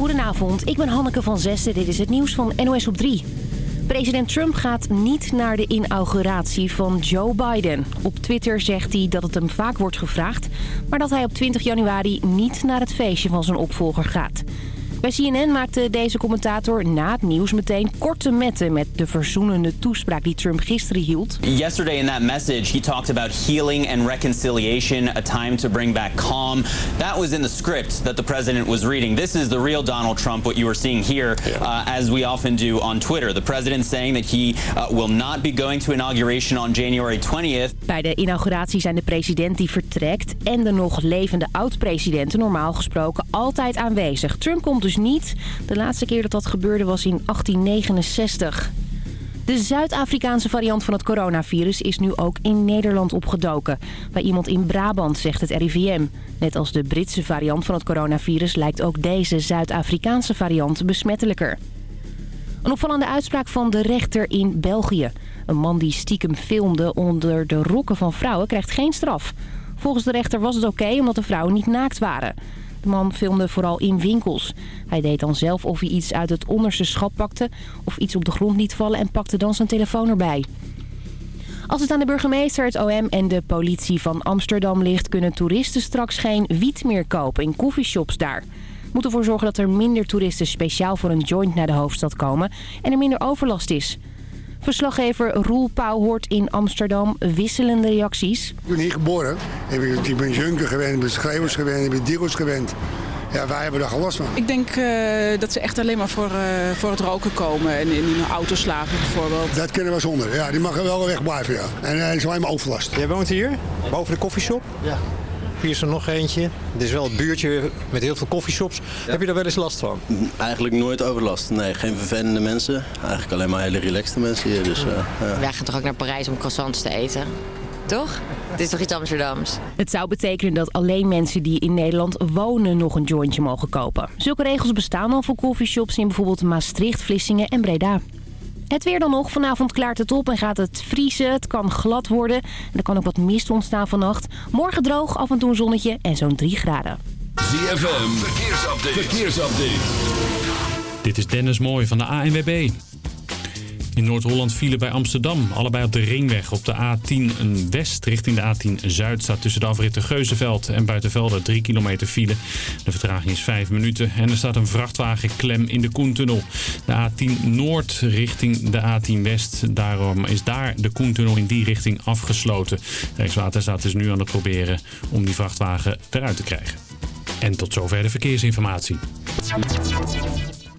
Goedenavond, ik ben Hanneke van Zessen. Dit is het nieuws van NOS op 3. President Trump gaat niet naar de inauguratie van Joe Biden. Op Twitter zegt hij dat het hem vaak wordt gevraagd... maar dat hij op 20 januari niet naar het feestje van zijn opvolger gaat. Bij CNN maakte deze commentator na het nieuws meteen korte metten met de verzoenende toespraak die Trump gisteren hield. Yesterday in that message he talked about healing and reconciliation, a time to bring back calm. That was in the script that the president was reading. This is the real Donald Trump, what you are seeing here, uh, as we often do on Twitter. The president saying that he uh, will not be going to inauguration on January 20th. Bij de inauguratie zijn de president die vertrekt en de nog levende oud-presidenten normaal gesproken altijd aanwezig. Trump komt dus dus niet. De laatste keer dat dat gebeurde was in 1869. De Zuid-Afrikaanse variant van het coronavirus is nu ook in Nederland opgedoken. Bij iemand in Brabant, zegt het RIVM. Net als de Britse variant van het coronavirus lijkt ook deze Zuid-Afrikaanse variant besmettelijker. Een opvallende uitspraak van de rechter in België. Een man die stiekem filmde onder de rokken van vrouwen krijgt geen straf. Volgens de rechter was het oké omdat de vrouwen niet naakt waren. De man filmde vooral in winkels. Hij deed dan zelf of hij iets uit het onderste schap pakte... of iets op de grond liet vallen en pakte dan zijn telefoon erbij. Als het aan de burgemeester, het OM en de politie van Amsterdam ligt... kunnen toeristen straks geen wiet meer kopen in coffeeshops daar. Moet ervoor zorgen dat er minder toeristen speciaal voor een joint naar de hoofdstad komen... en er minder overlast is. Verslaggever Roel Pauw hoort in Amsterdam wisselende reacties. Ik ben hier geboren. Ik ben junker gewend, ik ben schrijvers gewend, ik ben dealers gewend. Ja, wij hebben daar gelast van. Ik denk uh, dat ze echt alleen maar voor, uh, voor het roken komen. En in hun auto slaven bijvoorbeeld. Dat kunnen we zonder. Ja, die mag er wel weg blijven, ja. En uh, is alleen maar overlast. Jij woont hier? Boven de koffieshop? Ja. Hier is er nog eentje. Dit is wel het buurtje met heel veel koffieshops. Heb je daar wel eens last van? Eigenlijk nooit overlast. Nee, geen vervelende mensen. Eigenlijk alleen maar hele relaxte mensen hier. Dus, uh, ja. Wij gaan toch ook naar Parijs om croissants te eten? Toch? Het is toch iets Amsterdams? Het zou betekenen dat alleen mensen die in Nederland wonen nog een jointje mogen kopen. Zulke regels bestaan al voor koffieshops in bijvoorbeeld Maastricht, Vlissingen en Breda. Het weer dan nog. Vanavond klaart het op en gaat het vriezen. Het kan glad worden. En er kan ook wat mist ontstaan vannacht. Morgen droog, af en toe een zonnetje en zo'n 3 graden. ZFM, verkeersupdate. verkeersupdate. Dit is Dennis Mooij van de ANWB. In Noord-Holland vielen bij Amsterdam. Allebei op de ringweg. Op de A10 West richting de A10 Zuid staat tussen de afritten Geuzenveld en Buitenvelde 3 kilometer file. De vertraging is 5 minuten. En er staat een vrachtwagen klem in de Koentunnel. De A10 Noord richting de A10 West. Daarom is daar de Koentunnel in die richting afgesloten. Rijkswaterstaat is nu aan het proberen om die vrachtwagen eruit te krijgen. En tot zover de verkeersinformatie.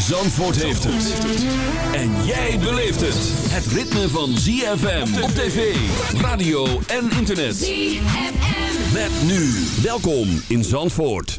Zandvoort heeft het. En jij beleeft het. Het ritme van ZFM op tv, radio en internet. ZFM. Met nu. Welkom in Zandvoort.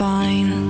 Fine.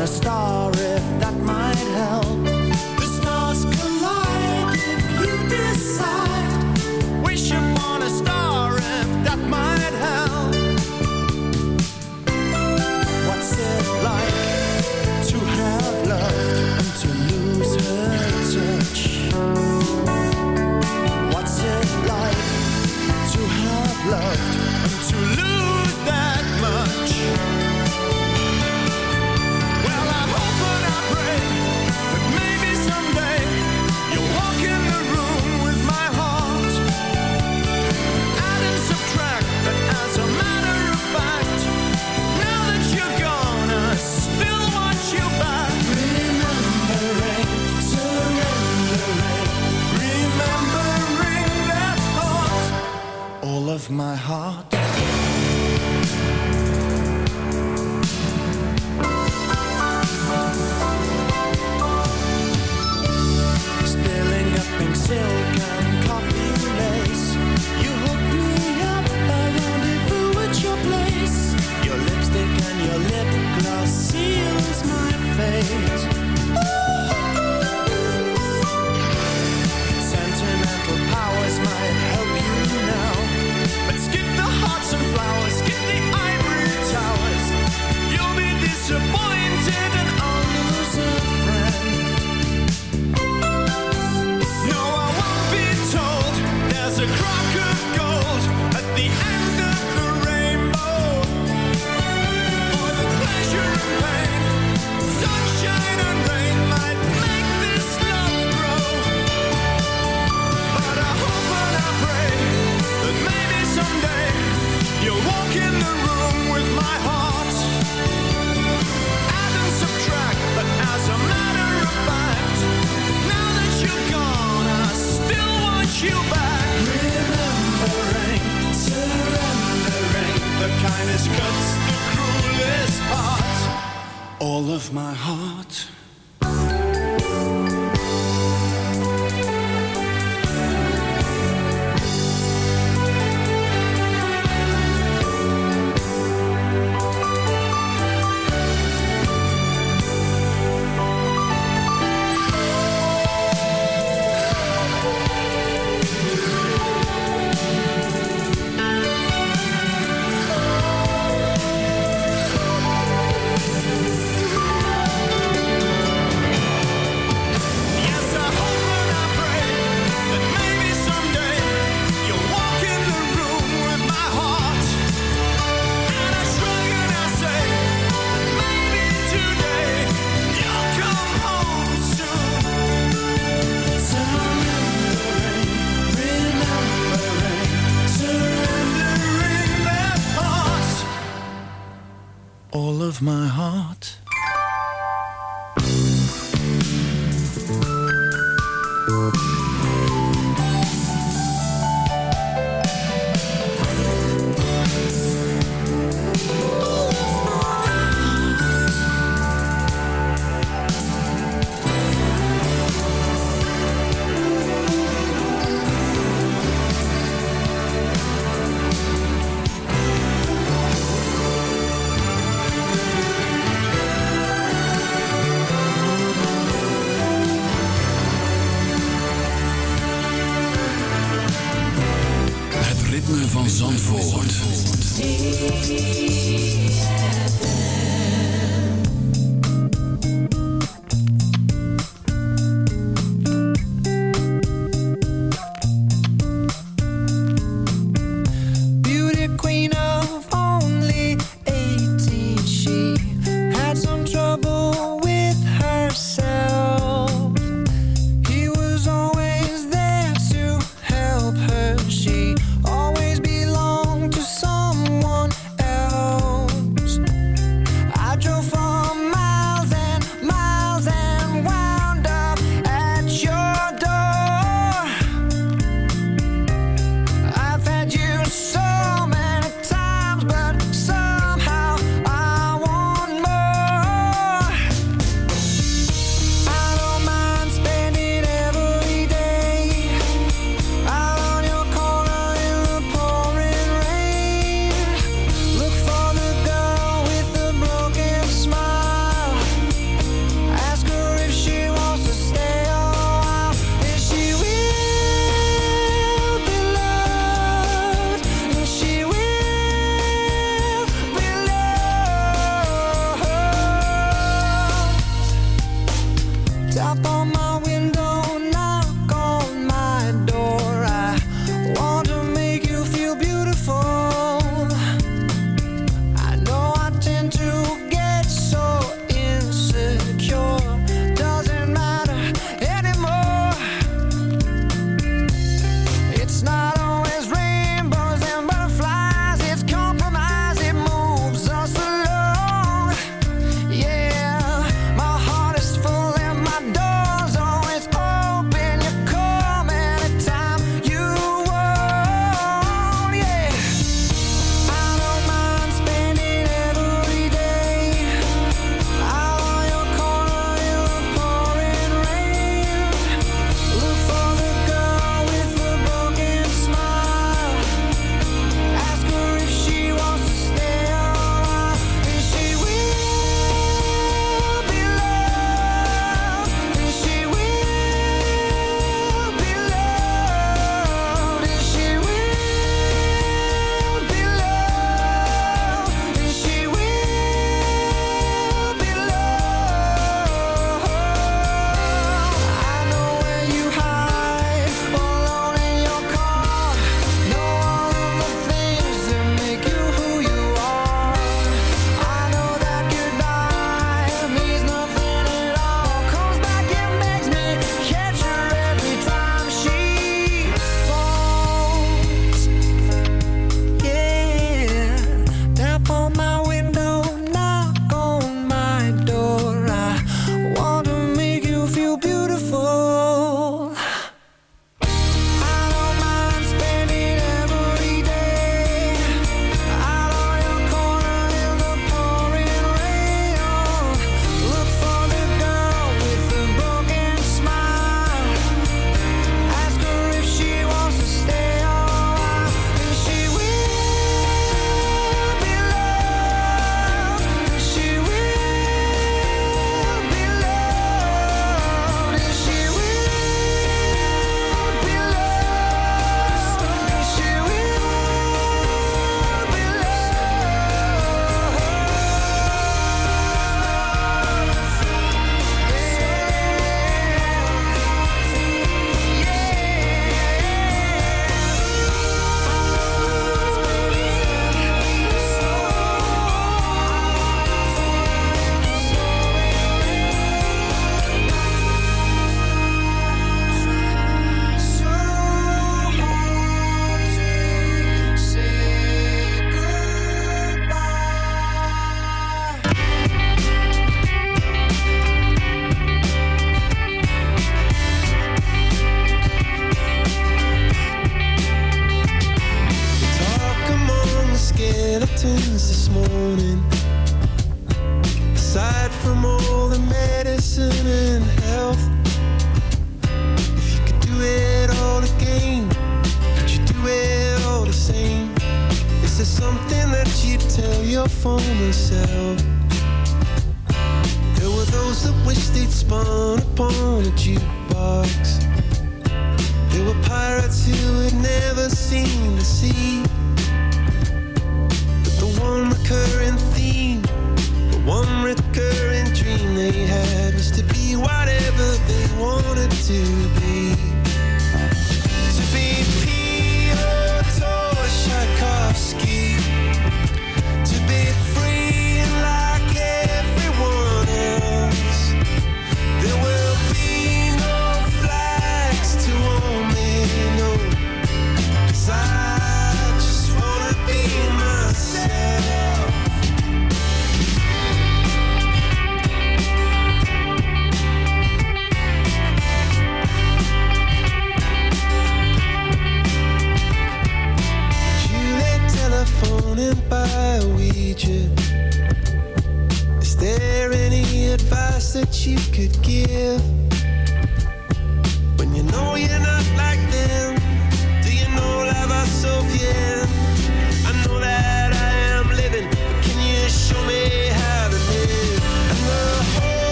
a star. Nacht. You could give?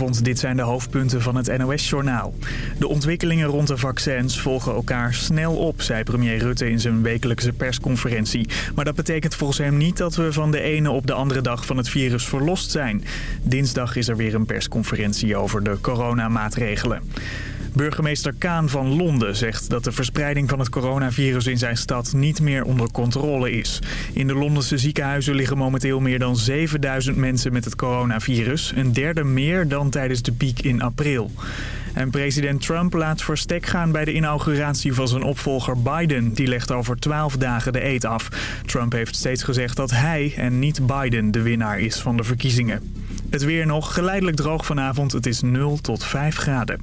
Dit zijn de hoofdpunten van het NOS-journaal. De ontwikkelingen rond de vaccins volgen elkaar snel op, zei premier Rutte in zijn wekelijkse persconferentie. Maar dat betekent volgens hem niet dat we van de ene op de andere dag van het virus verlost zijn. Dinsdag is er weer een persconferentie over de coronamaatregelen. Burgemeester Kaan van Londen zegt dat de verspreiding van het coronavirus in zijn stad niet meer onder controle is. In de Londense ziekenhuizen liggen momenteel meer dan 7000 mensen met het coronavirus. Een derde meer dan tijdens de piek in april. En president Trump laat verstek gaan bij de inauguratie van zijn opvolger Biden. Die legt over 12 dagen de eet af. Trump heeft steeds gezegd dat hij en niet Biden de winnaar is van de verkiezingen. Het weer nog geleidelijk droog vanavond. Het is 0 tot 5 graden.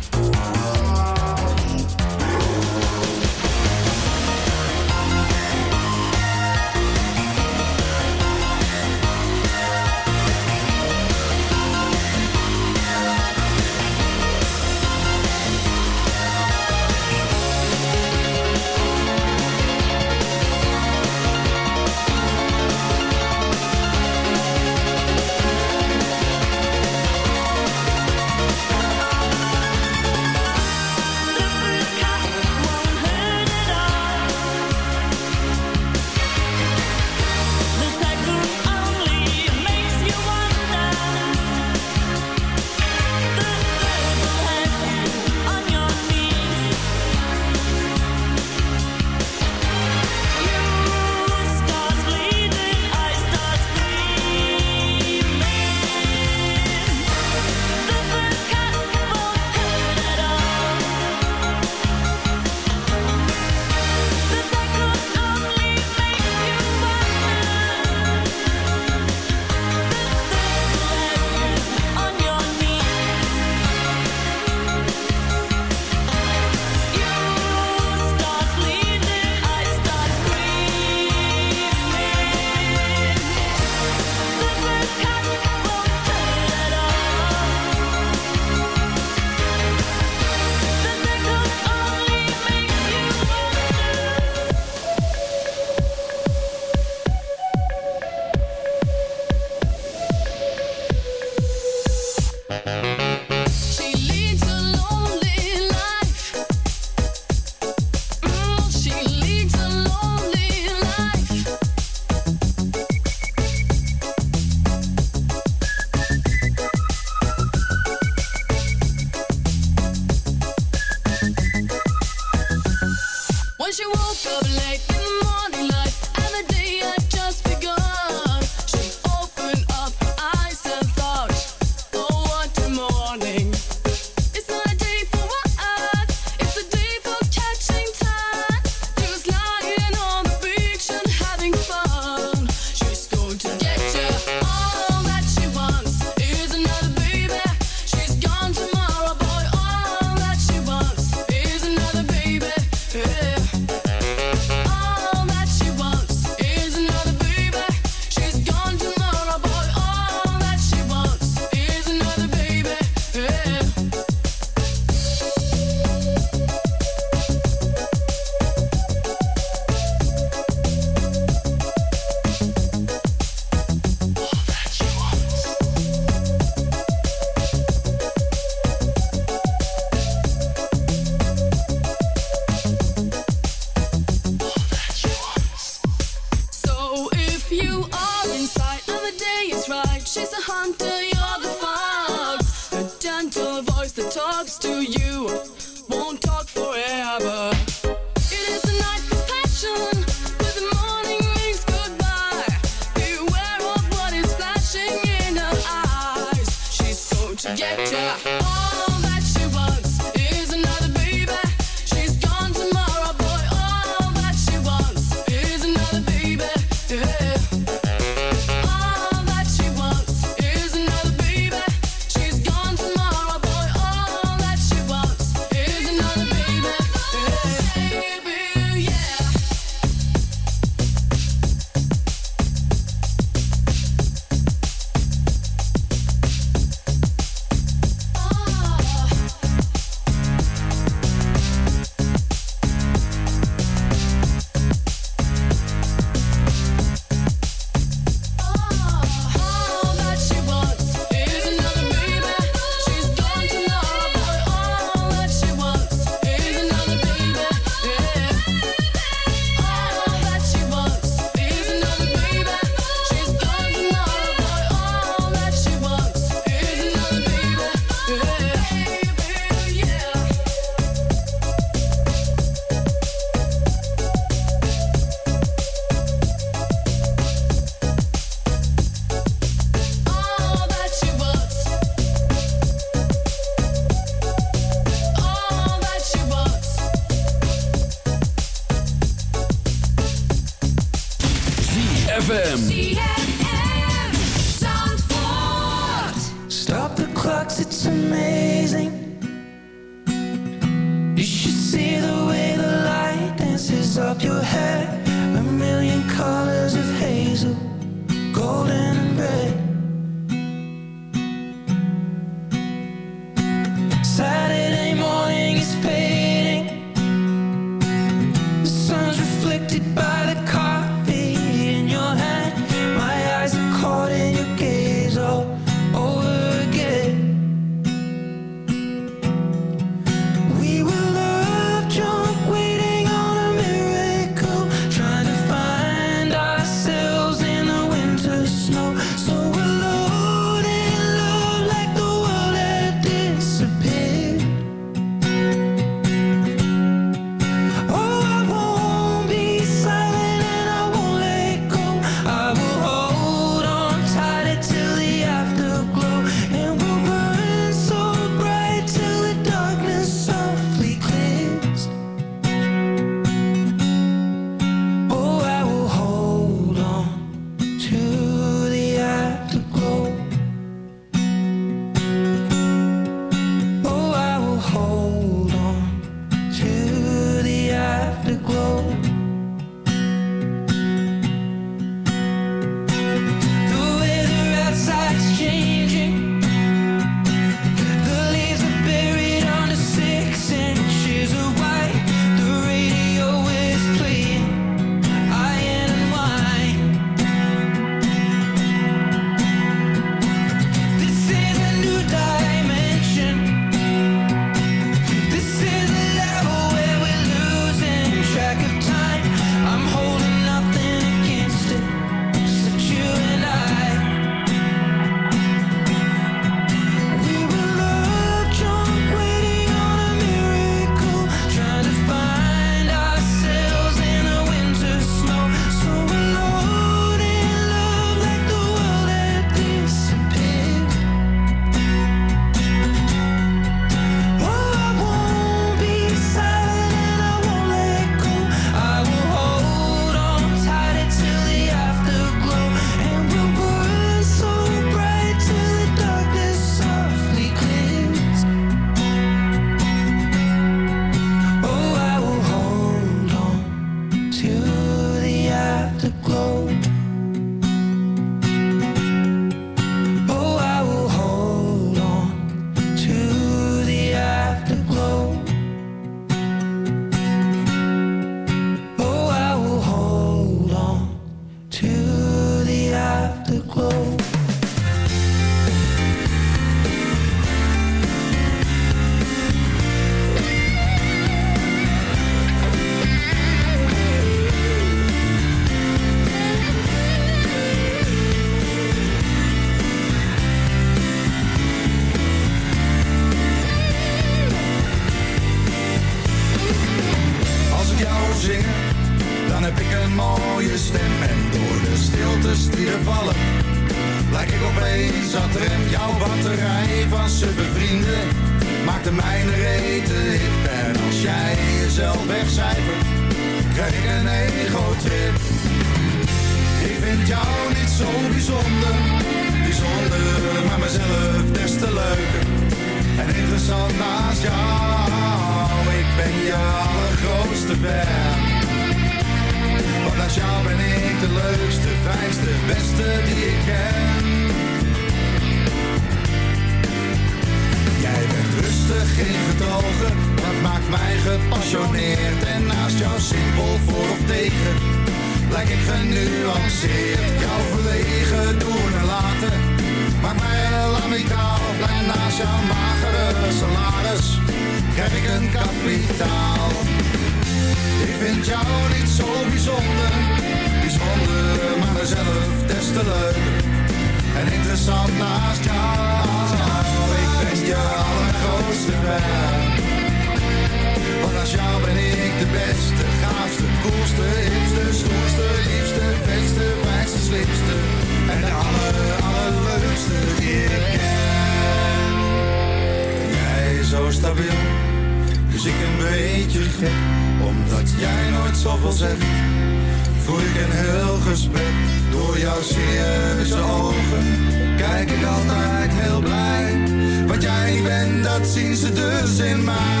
tussen dus in mij.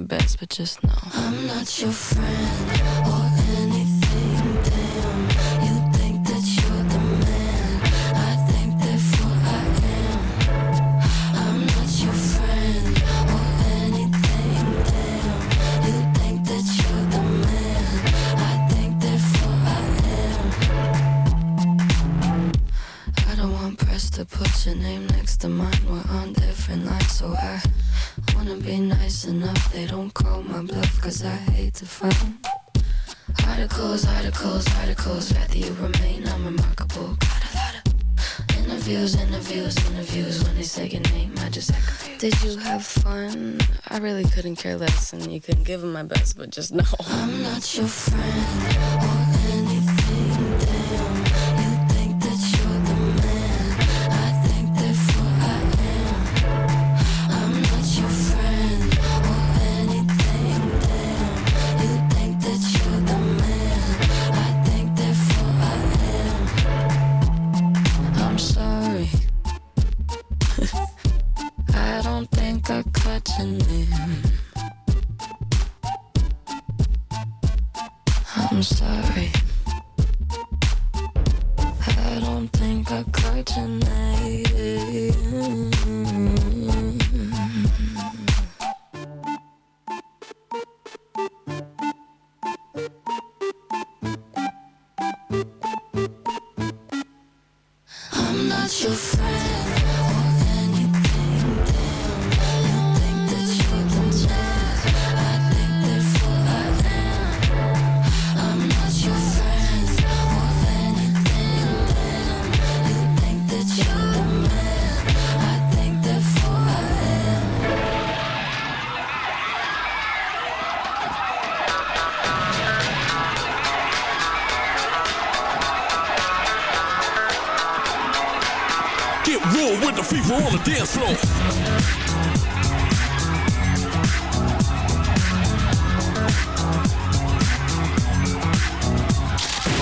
my best, but just know I'm not your friend or anything. Damn, you think that you're the man. I think therefore I am. I'm not your friend or anything. Damn, you think that you're the man. I think therefore I am. I don't want press to put your name next to mine. We're on different lines, so I wanna be nice enough, they don't call my bluff, cause I hate to find Articles, articles, articles, rather you remain unremarkable. Got a lot of interviews, interviews, interviews, when they say your name, I just act confused Did you have fun? I really couldn't care less, and you couldn't give them my best, but just no I'm not your friend. put the people on the dance floor.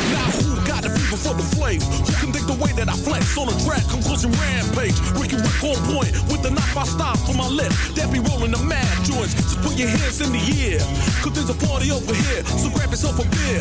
Now who got the people for the flame? Who can dig the way that I flex on the track? Conclusion rampage. Ricky Rick on point with the knife I stop for my lip. That be rolling the mad joints. Just put your hands in the air. Cause there's a party over here, so grab yourself a beer.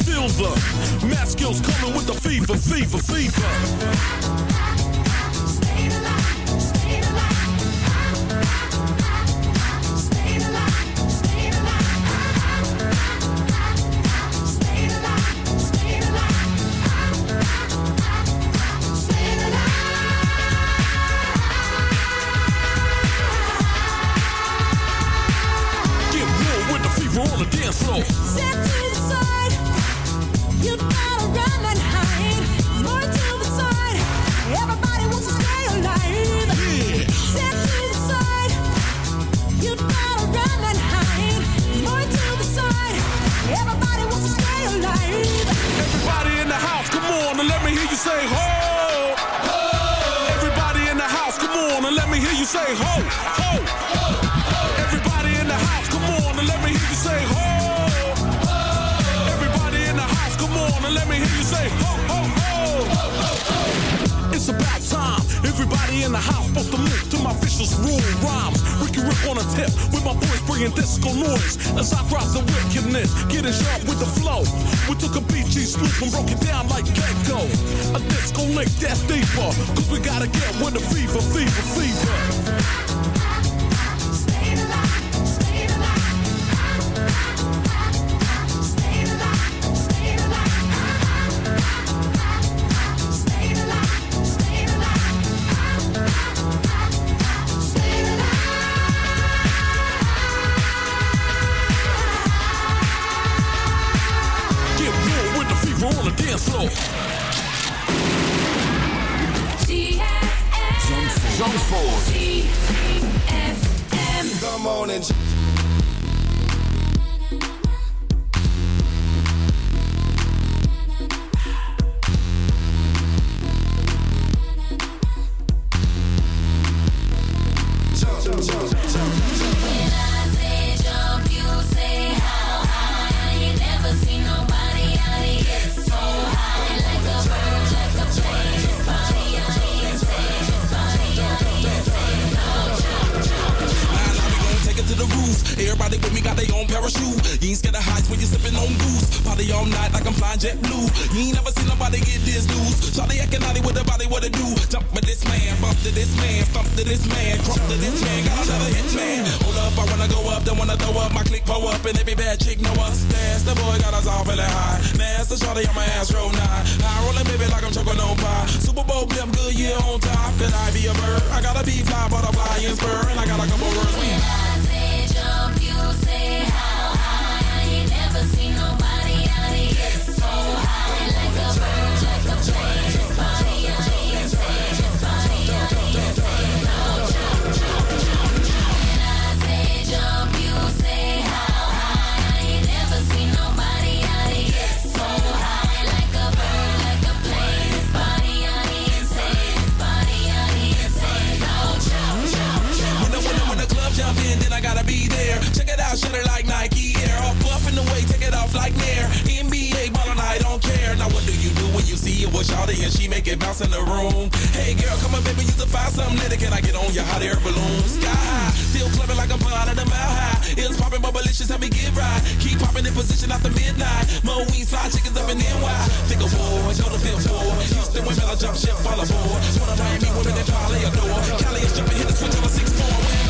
silver. Math skills coming with the fever, fever, fever. come on and. niggas up in NY. Think of war, go to Billboard. Houston women, I jump ship, follow aboard. One of Miami women that probably adore. Cali is jumping, hit the switch on a 6-4.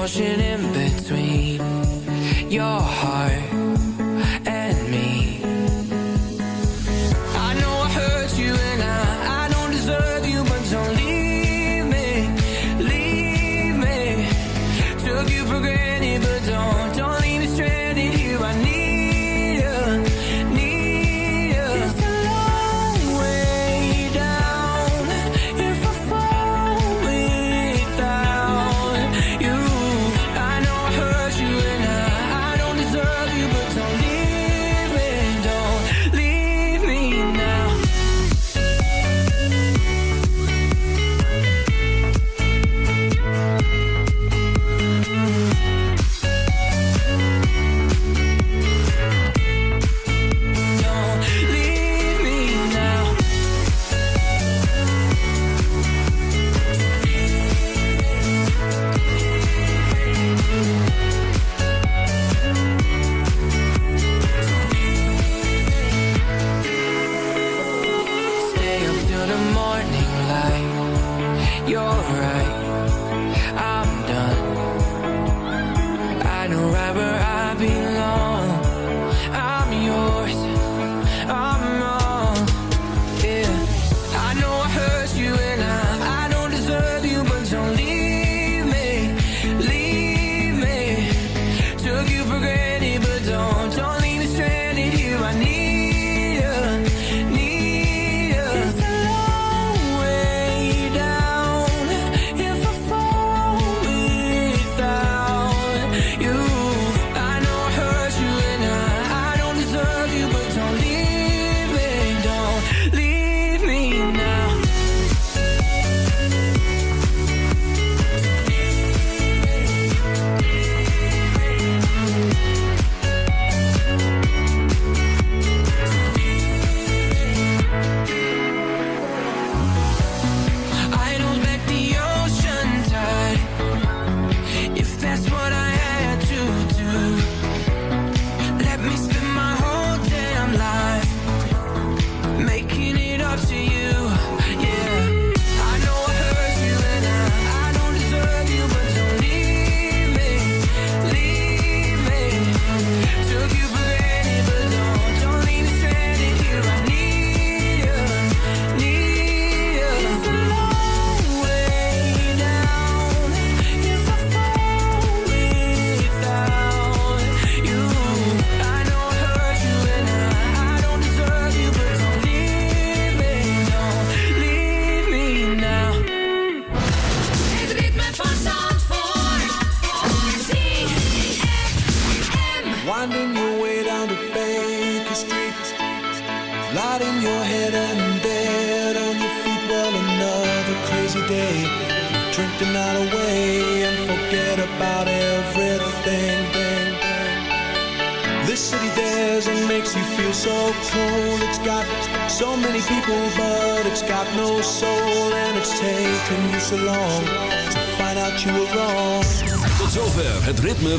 notion in between. Your